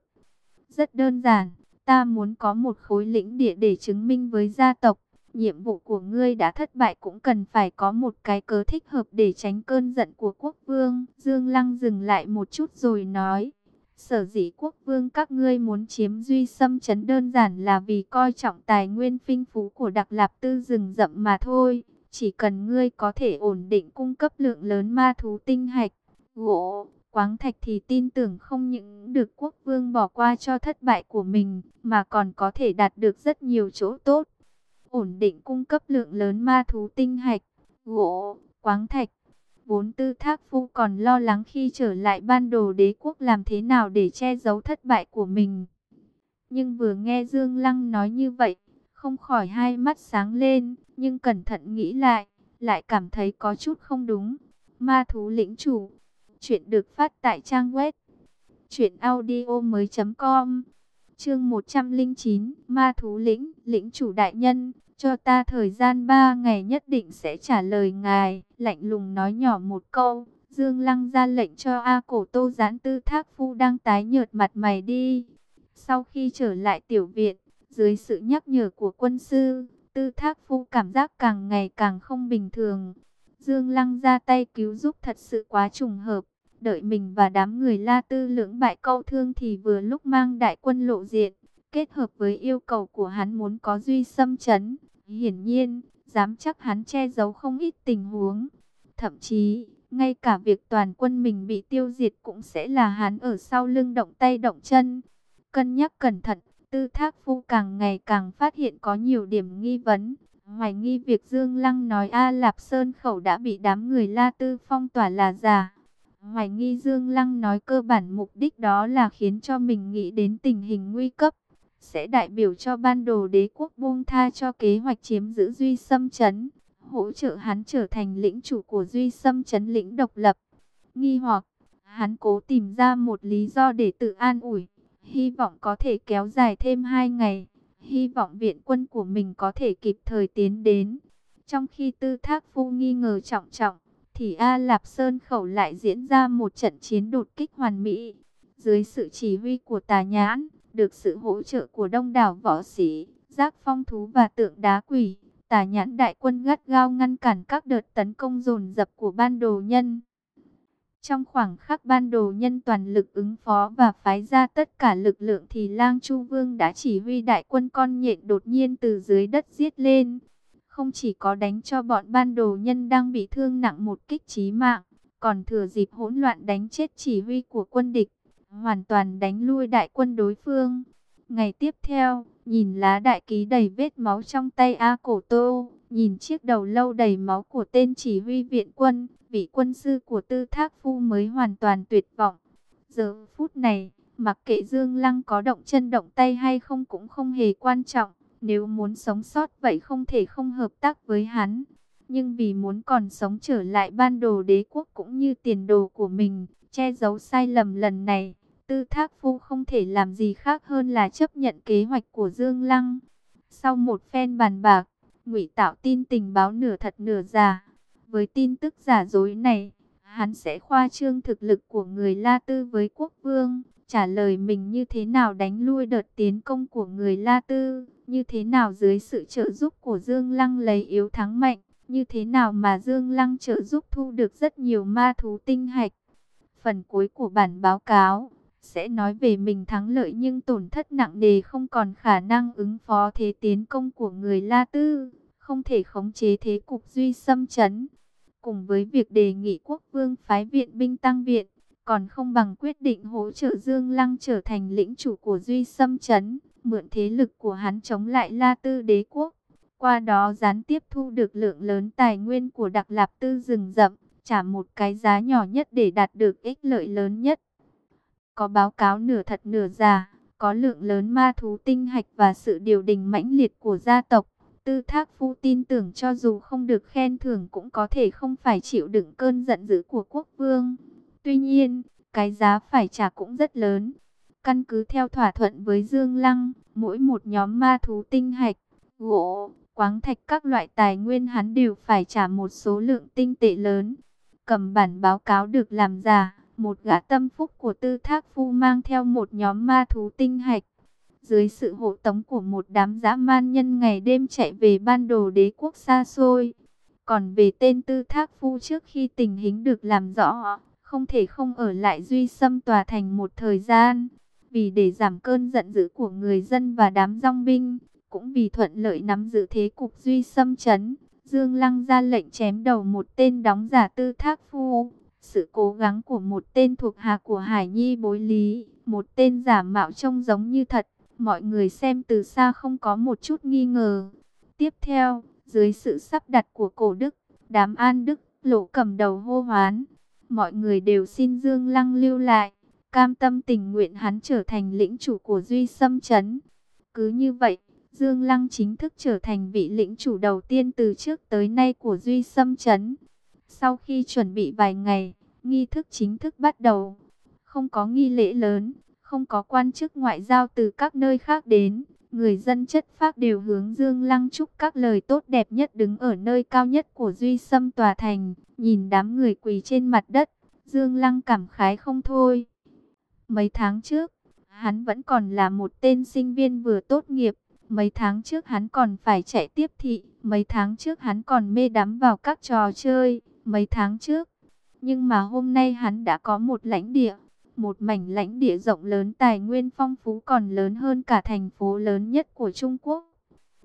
Rất đơn giản, ta muốn có một khối lĩnh địa để chứng minh với gia tộc. Nhiệm vụ của ngươi đã thất bại cũng cần phải có một cái cớ thích hợp để tránh cơn giận của quốc vương. Dương Lăng dừng lại một chút rồi nói. Sở dĩ quốc vương các ngươi muốn chiếm duy xâm chấn đơn giản là vì coi trọng tài nguyên phinh phú của đặc lạp tư rừng rậm mà thôi. Chỉ cần ngươi có thể ổn định cung cấp lượng lớn ma thú tinh hạch, gỗ, Quáng Thạch thì tin tưởng không những được quốc vương bỏ qua cho thất bại của mình, mà còn có thể đạt được rất nhiều chỗ tốt. Ổn định cung cấp lượng lớn ma thú tinh hạch, gỗ, Quáng Thạch. Vốn tư thác phu còn lo lắng khi trở lại ban đồ đế quốc làm thế nào để che giấu thất bại của mình. Nhưng vừa nghe Dương Lăng nói như vậy, không khỏi hai mắt sáng lên, nhưng cẩn thận nghĩ lại, lại cảm thấy có chút không đúng. Ma thú lĩnh chủ Chuyện được phát tại trang web truyệnaudiomoi.com. Chương 109, Ma thú lĩnh, lĩnh chủ đại nhân, cho ta thời gian 3 ngày nhất định sẽ trả lời ngài, lạnh lùng nói nhỏ một câu. Dương Lăng ra lệnh cho A Cổ Tô giãn Tư Thác Phu đang tái nhợt mặt mày đi. Sau khi trở lại tiểu viện, dưới sự nhắc nhở của quân sư, Tư Thác Phu cảm giác càng ngày càng không bình thường. Dương Lăng ra tay cứu giúp thật sự quá trùng hợp. Đợi mình và đám người La Tư lưỡng bại câu thương thì vừa lúc mang đại quân lộ diện, kết hợp với yêu cầu của hắn muốn có duy xâm chấn. Hiển nhiên, dám chắc hắn che giấu không ít tình huống. Thậm chí, ngay cả việc toàn quân mình bị tiêu diệt cũng sẽ là hắn ở sau lưng động tay động chân. Cân nhắc cẩn thận, Tư Thác Phu càng ngày càng phát hiện có nhiều điểm nghi vấn. Hoài nghi việc Dương Lăng nói A Lạp Sơn khẩu đã bị đám người La Tư phong tỏa là giả. Hoài nghi Dương Lăng nói cơ bản mục đích đó là khiến cho mình nghĩ đến tình hình nguy cấp. Sẽ đại biểu cho ban đồ đế quốc buông tha cho kế hoạch chiếm giữ Duy Sâm Trấn. Hỗ trợ hắn trở thành lĩnh chủ của Duy Sâm Trấn lĩnh độc lập. Nghi hoặc, hắn cố tìm ra một lý do để tự an ủi. Hy vọng có thể kéo dài thêm hai ngày. Hy vọng viện quân của mình có thể kịp thời tiến đến. Trong khi tư thác phu nghi ngờ trọng trọng, thì A Lạp Sơn khẩu lại diễn ra một trận chiến đột kích hoàn mỹ. Dưới sự chỉ huy của tà nhãn, được sự hỗ trợ của đông đảo võ sĩ, giác phong thú và tượng đá quỷ, tà nhãn đại quân gắt gao ngăn cản các đợt tấn công dồn dập của ban đồ nhân. Trong khoảng khắc ban đồ nhân toàn lực ứng phó và phái ra tất cả lực lượng thì Lang Chu Vương đã chỉ huy đại quân con nhện đột nhiên từ dưới đất giết lên. Không chỉ có đánh cho bọn ban đồ nhân đang bị thương nặng một kích chí mạng, còn thừa dịp hỗn loạn đánh chết chỉ huy của quân địch, hoàn toàn đánh lui đại quân đối phương. Ngày tiếp theo, nhìn lá đại ký đầy vết máu trong tay A Cổ Tô, nhìn chiếc đầu lâu đầy máu của tên chỉ huy viện quân, vị quân sư của tư thác phu mới hoàn toàn tuyệt vọng. Giờ phút này, mặc kệ Dương Lăng có động chân động tay hay không cũng không hề quan trọng. Nếu muốn sống sót vậy không thể không hợp tác với hắn. Nhưng vì muốn còn sống trở lại ban đồ đế quốc cũng như tiền đồ của mình, che giấu sai lầm lần này, tư thác phu không thể làm gì khác hơn là chấp nhận kế hoạch của Dương Lăng. Sau một phen bàn bạc, ngụy tạo tin tình báo nửa thật nửa giả. Với tin tức giả dối này, hắn sẽ khoa trương thực lực của người La Tư với quốc vương, trả lời mình như thế nào đánh lui đợt tiến công của người La Tư, như thế nào dưới sự trợ giúp của Dương Lăng lấy yếu thắng mạnh, như thế nào mà Dương Lăng trợ giúp thu được rất nhiều ma thú tinh hạch. Phần cuối của bản báo cáo sẽ nói về mình thắng lợi nhưng tổn thất nặng nề không còn khả năng ứng phó thế tiến công của người La Tư, không thể khống chế thế cục duy xâm chấn. Cùng với việc đề nghị quốc vương phái viện binh tăng viện, còn không bằng quyết định hỗ trợ Dương Lăng trở thành lĩnh chủ của Duy Sâm Trấn, mượn thế lực của hắn chống lại La Tư đế quốc. Qua đó gián tiếp thu được lượng lớn tài nguyên của Đặc Lạp Tư rừng rậm, trả một cái giá nhỏ nhất để đạt được ích lợi lớn nhất. Có báo cáo nửa thật nửa giả, có lượng lớn ma thú tinh hạch và sự điều đình mãnh liệt của gia tộc. Tư Thác Phu tin tưởng cho dù không được khen thưởng cũng có thể không phải chịu đựng cơn giận dữ của quốc vương. Tuy nhiên, cái giá phải trả cũng rất lớn. Căn cứ theo thỏa thuận với Dương Lăng, mỗi một nhóm ma thú tinh hạch, gỗ, quáng thạch các loại tài nguyên hắn đều phải trả một số lượng tinh tệ lớn. Cầm bản báo cáo được làm giả, một gã tâm phúc của tư thác phu mang theo một nhóm ma thú tinh hạch. Dưới sự hộ tống của một đám dã man nhân ngày đêm chạy về ban đồ đế quốc xa xôi. Còn về tên tư thác phu trước khi tình hình được làm rõ, không thể không ở lại Duy xâm tòa thành một thời gian, vì để giảm cơn giận dữ của người dân và đám rong binh, cũng vì thuận lợi nắm giữ thế cục Duy xâm chấn. Dương Lăng ra lệnh chém đầu một tên đóng giả tư thác phu, sự cố gắng của một tên thuộc hạ của Hải Nhi bối lý, một tên giả mạo trông giống như thật, mọi người xem từ xa không có một chút nghi ngờ. Tiếp theo, dưới sự sắp đặt của cổ đức, đám an đức, lộ cầm đầu hô hoán, mọi người đều xin Dương Lăng lưu lại, cam tâm tình nguyện hắn trở thành lĩnh chủ của Duy Sâm Trấn. Cứ như vậy, Dương Lăng chính thức trở thành vị lĩnh chủ đầu tiên từ trước tới nay của Duy Sâm Trấn. Sau khi chuẩn bị vài ngày, nghi thức chính thức bắt đầu. Không có nghi lễ lớn, không có quan chức ngoại giao từ các nơi khác đến. Người dân chất phác đều hướng Dương Lăng chúc các lời tốt đẹp nhất đứng ở nơi cao nhất của Duy Sâm Tòa Thành. Nhìn đám người quỳ trên mặt đất, Dương Lăng cảm khái không thôi. Mấy tháng trước, hắn vẫn còn là một tên sinh viên vừa tốt nghiệp. Mấy tháng trước hắn còn phải chạy tiếp thị. Mấy tháng trước hắn còn mê đắm vào các trò chơi. Mấy tháng trước. Nhưng mà hôm nay hắn đã có một lãnh địa. Một mảnh lãnh địa rộng lớn tài nguyên phong phú còn lớn hơn cả thành phố lớn nhất của Trung Quốc.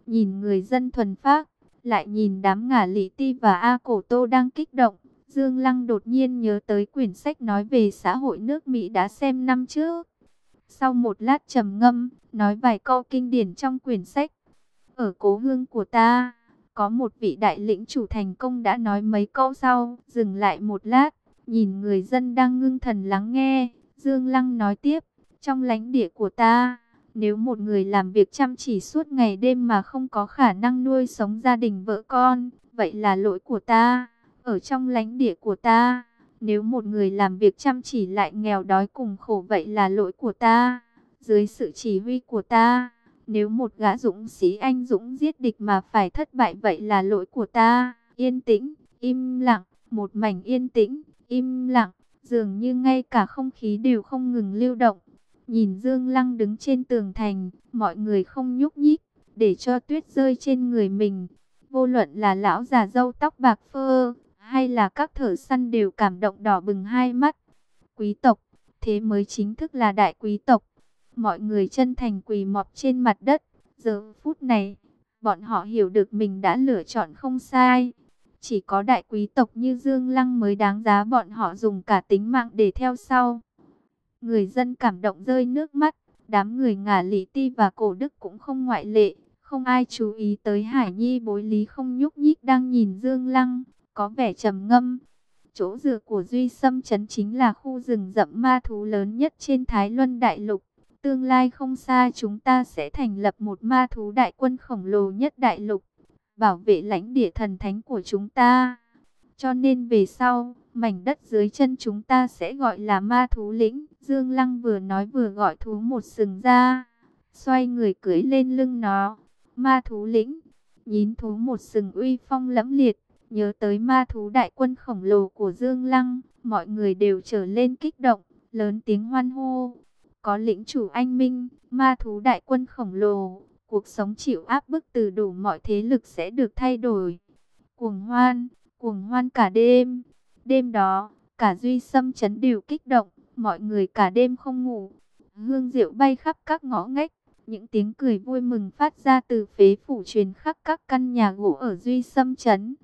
Nhìn người dân thuần phác, lại nhìn đám ngả lý ti và A Cổ Tô đang kích động. Dương Lăng đột nhiên nhớ tới quyển sách nói về xã hội nước Mỹ đã xem năm trước. Sau một lát trầm ngâm, nói vài câu kinh điển trong quyển sách. Ở cố hương của ta, có một vị đại lĩnh chủ thành công đã nói mấy câu sau, dừng lại một lát, nhìn người dân đang ngưng thần lắng nghe. Dương Lăng nói tiếp, trong lãnh địa của ta, nếu một người làm việc chăm chỉ suốt ngày đêm mà không có khả năng nuôi sống gia đình vợ con, vậy là lỗi của ta. Ở trong lãnh địa của ta, nếu một người làm việc chăm chỉ lại nghèo đói cùng khổ vậy là lỗi của ta. Dưới sự chỉ huy của ta, nếu một gã dũng sĩ anh dũng giết địch mà phải thất bại vậy là lỗi của ta. Yên tĩnh, im lặng, một mảnh yên tĩnh, im lặng, dường như ngay cả không khí đều không ngừng lưu động. Nhìn Dương Lăng đứng trên tường thành, mọi người không nhúc nhích, để cho tuyết rơi trên người mình. Vô luận là lão già dâu tóc bạc phơ, hay là các thợ săn đều cảm động đỏ bừng hai mắt. Quý tộc, thế mới chính thức là đại quý tộc. Mọi người chân thành quỳ mọp trên mặt đất. Giờ phút này, bọn họ hiểu được mình đã lựa chọn không sai. Chỉ có đại quý tộc như Dương Lăng mới đáng giá bọn họ dùng cả tính mạng để theo sau. Người dân cảm động rơi nước mắt, đám người ngả lý ti và cổ đức cũng không ngoại lệ. Không ai chú ý tới Hải Nhi bối lý không nhúc nhích đang nhìn Dương Lăng, có vẻ trầm ngâm. Chỗ dựa của Duy Sâm Trấn chính là khu rừng rậm ma thú lớn nhất trên Thái Luân Đại Lục. Tương lai không xa chúng ta sẽ thành lập một ma thú đại quân khổng lồ nhất đại lục, bảo vệ lãnh địa thần thánh của chúng ta. Cho nên về sau, mảnh đất dưới chân chúng ta sẽ gọi là ma thú lĩnh. Dương Lăng vừa nói vừa gọi thú một sừng ra, xoay người cưỡi lên lưng nó. Ma thú lĩnh, nhín thú một sừng uy phong lẫm liệt, nhớ tới ma thú đại quân khổng lồ của Dương Lăng, mọi người đều trở lên kích động, lớn tiếng hoan hô. Có lĩnh chủ anh minh, ma thú đại quân khổng lồ, cuộc sống chịu áp bức từ đủ mọi thế lực sẽ được thay đổi. Cuồng hoan, cuồng hoan cả đêm. Đêm đó, cả duy xâm chấn đều kích động, mọi người cả đêm không ngủ. Hương rượu bay khắp các ngõ ngách, những tiếng cười vui mừng phát ra từ phế phủ truyền khắp các căn nhà gỗ ở duy xâm chấn.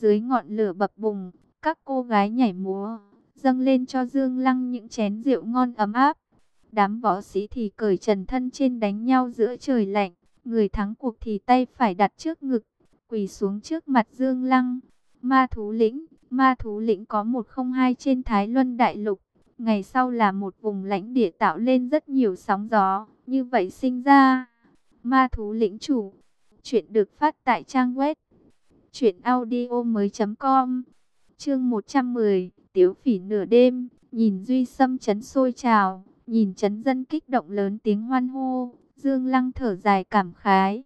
Dưới ngọn lửa bập bùng, các cô gái nhảy múa, dâng lên cho Dương Lăng những chén rượu ngon ấm áp. Đám võ sĩ thì cởi trần thân trên đánh nhau giữa trời lạnh, người thắng cuộc thì tay phải đặt trước ngực, quỳ xuống trước mặt Dương Lăng. Ma thú lĩnh, ma thú lĩnh có 102 trên Thái Luân Đại Lục, ngày sau là một vùng lãnh địa tạo lên rất nhiều sóng gió, như vậy sinh ra. Ma thú lĩnh chủ, chuyện được phát tại trang web chuyện audio mới.com Chương 110, Tiếu phỉ nửa đêm, nhìn Duy Sâm chấn sôi trào, nhìn chấn dân kích động lớn tiếng hoan hô, Dương Lăng thở dài cảm khái.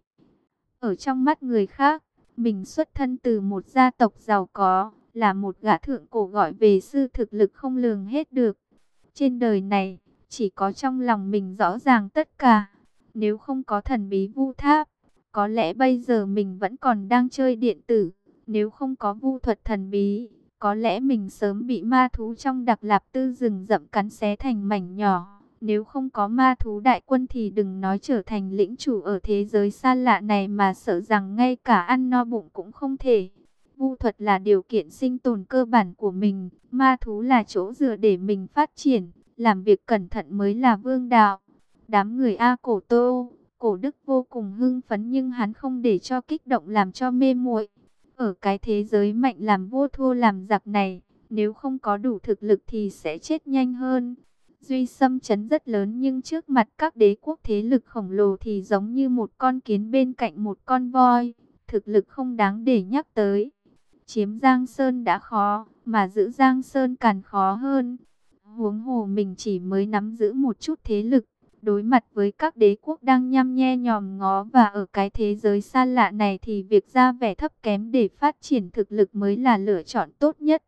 Ở trong mắt người khác, mình xuất thân từ một gia tộc giàu có, là một gã thượng cổ gọi về sư thực lực không lường hết được. Trên đời này, chỉ có trong lòng mình rõ ràng tất cả. Nếu không có thần bí vu tháp, có lẽ bây giờ mình vẫn còn đang chơi điện tử. Nếu không có vu thuật thần bí, có lẽ mình sớm bị ma thú trong đặc lạp tư rừng rậm cắn xé thành mảnh nhỏ. Nếu không có ma thú đại quân thì đừng nói trở thành lĩnh chủ ở thế giới xa lạ này mà sợ rằng ngay cả ăn no bụng cũng không thể. Vu thuật là điều kiện sinh tồn cơ bản của mình, ma thú là chỗ dựa để mình phát triển, làm việc cẩn thận mới là vương đạo. Đám người A Cổ Tô, Cổ Đức vô cùng hưng phấn nhưng hắn không để cho kích động làm cho mê muội. Ở cái thế giới mạnh làm vua thua làm giặc này, nếu không có đủ thực lực thì sẽ chết nhanh hơn. Duy xâm chấn rất lớn nhưng trước mặt các đế quốc thế lực khổng lồ thì giống như một con kiến bên cạnh một con voi. Thực lực không đáng để nhắc tới. Chiếm Giang Sơn đã khó, mà giữ Giang Sơn càng khó hơn. Huống hồ mình chỉ mới nắm giữ một chút thế lực. Đối mặt với các đế quốc đang nhăm nhe nhòm ngó và ở cái thế giới xa lạ này thì việc ra vẻ thấp kém để phát triển thực lực mới là lựa chọn tốt nhất.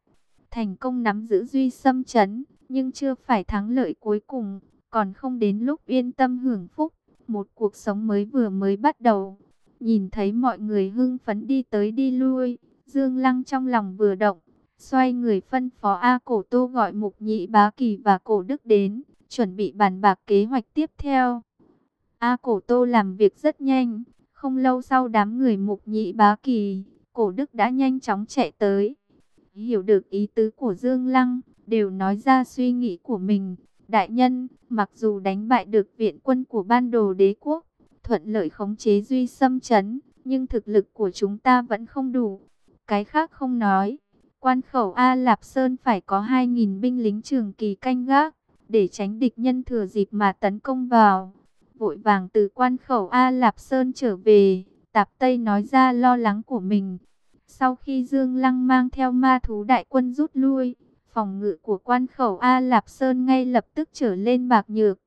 Thành công nắm giữ duy xâm chấn, nhưng chưa phải thắng lợi cuối cùng, còn không đến lúc yên tâm hưởng phúc. Một cuộc sống mới vừa mới bắt đầu. Nhìn thấy mọi người hưng phấn đi tới đi lui, Dương Lăng trong lòng vừa động, xoay người phân phó A Cổ Tô gọi Mục Nhị Bá Kỳ và Cổ Đức đến chuẩn bị bàn bạc kế hoạch tiếp theo. A Cổ Tô làm việc rất nhanh, không lâu sau đám người mục nhị bá kỳ, Cổ Đức đã nhanh chóng chạy tới. Hiểu được ý tứ của Dương Lăng, đều nói ra suy nghĩ của mình. Đại nhân, mặc dù đánh bại được viện quân của ban đồ đế quốc, thuận lợi khống chế duy xâm chấn, nhưng thực lực của chúng ta vẫn không đủ. Cái khác không nói, quan khẩu A Lạp Sơn phải có 2.000 binh lính trường kỳ canh gác, để tránh địch nhân thừa dịp mà tấn công vào. Vội vàng từ quan khẩu A Lạp Sơn trở về, Tạp Tây nói ra lo lắng của mình. Sau khi Dương Lăng mang theo ma thú đại quân rút lui, phòng ngự của quan khẩu A Lạp Sơn ngay lập tức trở lên bạc nhược.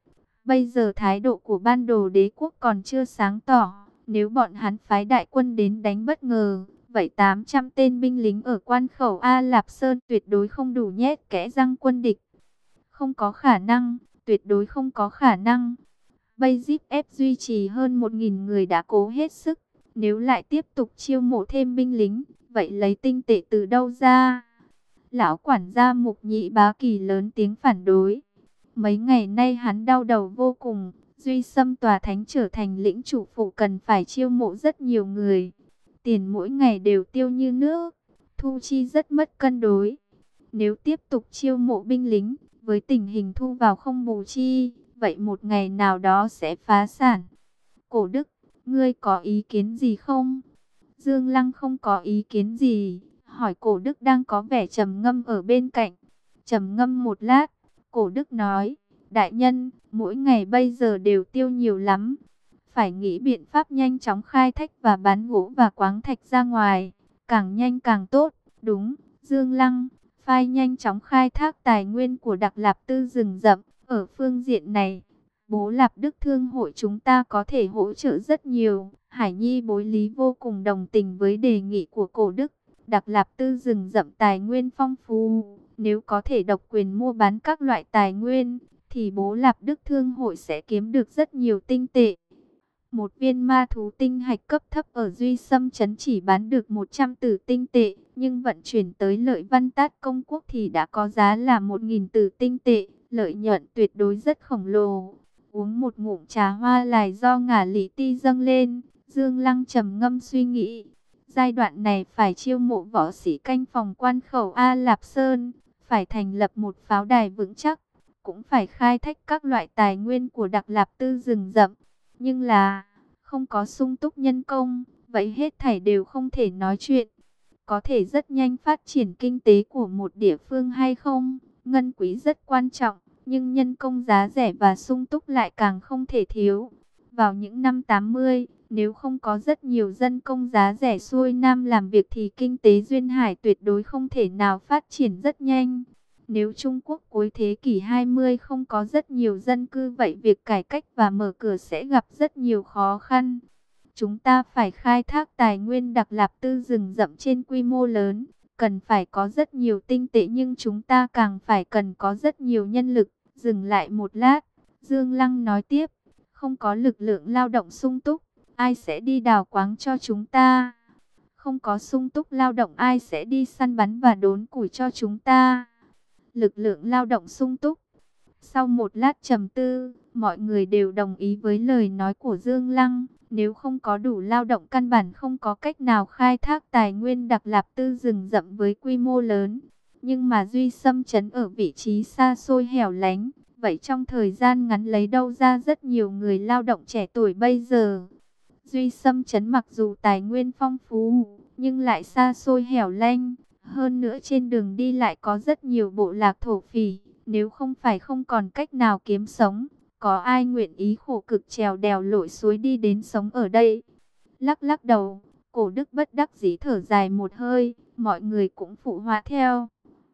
Bây giờ thái độ của ban đồ đế quốc còn chưa sáng tỏ. Nếu bọn hắn phái đại quân đến đánh bất ngờ, vậy 800 tên binh lính ở quan khẩu A Lạp Sơn tuyệt đối không đủ nhét kẽ răng quân địch. Không có khả năng, tuyệt đối không có khả năng. Bây giúp ép duy trì hơn 1.000 người đã cố hết sức. Nếu lại tiếp tục chiêu mộ thêm binh lính, vậy lấy tinh tệ từ đâu ra? Lão quản gia mục nhị bá kỳ lớn tiếng phản đối. Mấy ngày nay hắn đau đầu vô cùng, Duy Sâm tòa thánh trở thành lĩnh chủ phụ cần phải chiêu mộ rất nhiều người. Tiền mỗi ngày đều tiêu như nước, thu chi rất mất cân đối. Nếu tiếp tục chiêu mộ binh lính, với tình hình thu vào không bù chi, vậy một ngày nào đó sẽ phá sản. Cổ Đức, ngươi có ý kiến gì không? Dương Lăng không có ý kiến gì, hỏi cổ Đức đang có vẻ trầm ngâm ở bên cạnh. Trầm ngâm một lát, cổ Đức nói, đại nhân, mỗi ngày bây giờ đều tiêu nhiều lắm. Phải nghĩ biện pháp nhanh chóng khai thách và bán gỗ và quáng thạch ra ngoài, càng nhanh càng tốt. Đúng, Dương Lăng, phai nhanh chóng khai thác tài nguyên của Đặc Lạp Tư rừng rậm. Ở phương diện này, bố Lạp Đức Thương hội chúng ta có thể hỗ trợ rất nhiều. Hải Nhi bối lý vô cùng đồng tình với đề nghị của cổ Đức. Đặc Lạp Tư rừng rậm tài nguyên phong phú, nếu có thể độc quyền mua bán các loại tài nguyên, thì bố Lạp Đức Thương hội sẽ kiếm được rất nhiều tinh tệ. Một viên ma thú tinh hạch cấp thấp ở Duy Sâm Trấn chỉ bán được 100 tử tinh tệ, nhưng vận chuyển tới lợi văn tát công quốc thì đã có giá là 1.000 tử tinh tệ, lợi nhuận tuyệt đối rất khổng lồ. Uống một ngụm trà hoa lại do ngả lý ti dâng lên, Dương Lăng trầm ngâm suy nghĩ. Giai đoạn này phải chiêu mộ võ sĩ canh phòng quan khẩu A Lạp Sơn, phải thành lập một pháo đài vững chắc, cũng phải khai thách các loại tài nguyên của đặc lạp tư rừng rậm. Nhưng là, không có sung túc nhân công, vậy hết thảy đều không thể nói chuyện. Có thể rất nhanh phát triển kinh tế của một địa phương hay không, ngân quý rất quan trọng, nhưng nhân công giá rẻ và sung túc lại càng không thể thiếu. Vào những năm 80, nếu không có rất nhiều dân công giá rẻ xuôi nam làm việc thì kinh tế duyên hải tuyệt đối không thể nào phát triển rất nhanh. Nếu Trung Quốc cuối thế kỷ 20 không có rất nhiều dân cư vậy việc cải cách và mở cửa sẽ gặp rất nhiều khó khăn. Chúng ta phải khai thác tài nguyên đặc lạp tư rừng rậm trên quy mô lớn, cần phải có rất nhiều tinh tệ nhưng chúng ta càng phải cần có rất nhiều nhân lực. Dừng lại một lát, Dương Lăng nói tiếp, không có lực lượng lao động sung túc, ai sẽ đi đào quáng cho chúng ta? Không có sung túc lao động ai sẽ đi săn bắn và đốn củi cho chúng ta? Lực lượng lao động sung túc. Sau một lát trầm tư, mọi người đều đồng ý với lời nói của Dương Lăng. Nếu không có đủ lao động căn bản không có cách nào khai thác tài nguyên đặc lạp tư rừng rậm với quy mô lớn. Nhưng mà Duy Sâm chấn ở vị trí xa xôi hẻo lánh. Vậy trong thời gian ngắn lấy đâu ra rất nhiều người lao động trẻ tuổi bây giờ. Duy Sâm chấn mặc dù tài nguyên phong phú, nhưng lại xa xôi hẻo lánh. Hơn nữa trên đường đi lại có rất nhiều bộ lạc thổ phỉ, nếu không phải không còn cách nào kiếm sống, có ai nguyện ý khổ cực trèo đèo lội suối đi đến sống ở đây. Lắc lắc đầu, cổ đức bất đắc dĩ thở dài một hơi, mọi người cũng phụ họa theo.